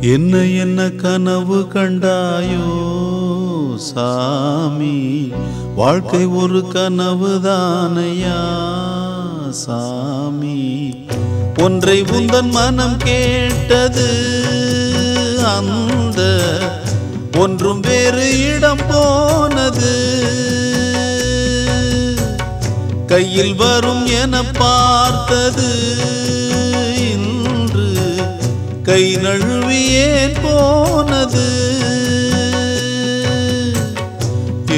என்ன என்ன கனவு கண்டாயோ சாமி? வாழ்க்கை ஒரு கனவு தானையா சாமி? ஒன்றை உந்தன் மனம் கேட்டது அந்த ஒன்றும் வேறு இடம் போனது. கையில் வரும் என பார்த்தது. கை நழுவியே போனது.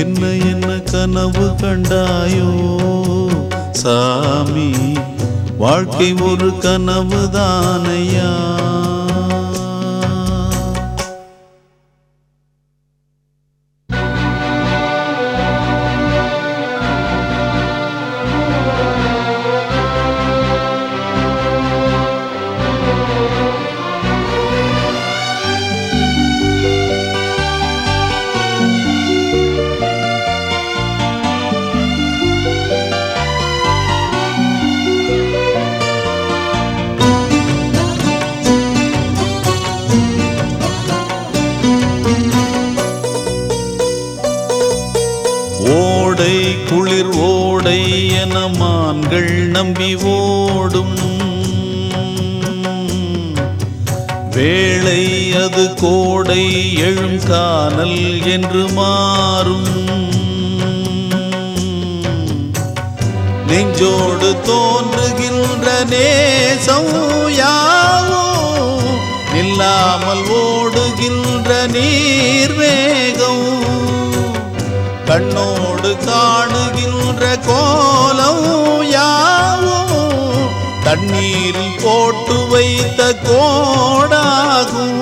என்ன என்ன கனவு கண்டாயோ? சாமி வாழ்க்கை ஒரு கனவு தானையா நம்பி ஓடும். வேளை அது கோடை எழும் காணல் என்று மாறும். நெஞ்சோடு தோன்றுகின்ற நேசம் யாவோ? இல்லாமல் ஓடுகின்ற நீர் வேகம் கண்ணோடு காணுகின்ற கோலம் தண்ணீரில் போட்டு வைத்த கோடாகும்.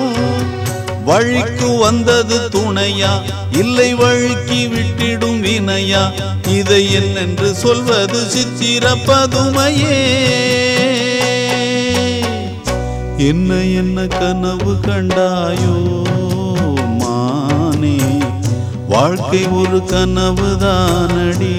வழிக்கு வந்தது துணையா? இல்லை வழுக்கி விட்டிடும் வினையா? இதை என்னென்று சொல்வது சித்திர பதுமையே என்ன என்ன கனவு கண்டாயோ மானே. வாழ்க்கை ஒரு கனவு தானடி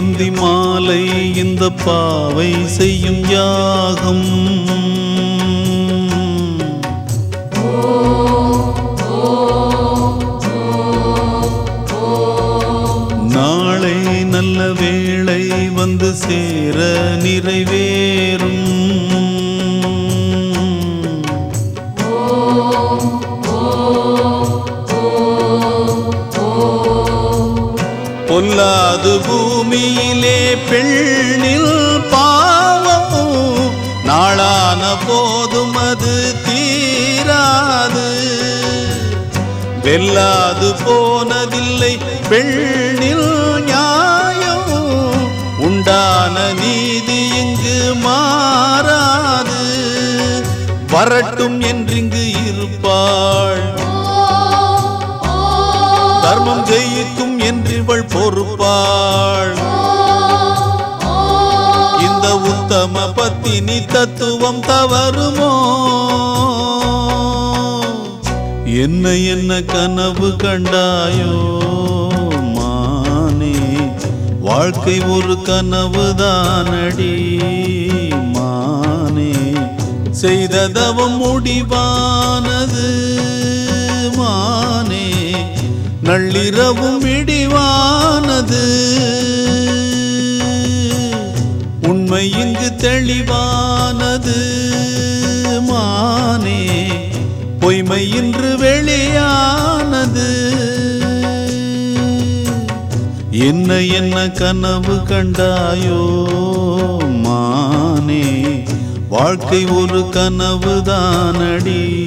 அந்தி மாலை இந்த பாவை செய்யும் யாகம். நாளை நல்ல வேளை வந்து சேர நிறைவேறும். இல்லாது பூமியிலே பெண்ணில் பாவம். நாளான போதும் அது தீராது. வெல்லாது போனதில்லை பெண்ணில் நியாயம். உண்டான நீதி இங்கு மாறாது. வரட்டும் என்றிங்கு இருப்பாள். என்றிவள் பொறுப்பாள். இந்த உத்தம பத்தினி தத்துவம் தவறுமோ? என்ன என்ன கனவு கண்டாயோ? மானே வாழ்க்கை ஒரு கனவு தானடி மானே செய்ததவம் முடிவானது. மானே நள்ளிரவும் இடிவானது. உண்மை இங்கு தெளிவானது. மானே பொய்மை இன்று வெளியானது. என்ன என்ன கனவு கண்டாயோ மானே வாழ்க்கை ஒரு கனவு தானடி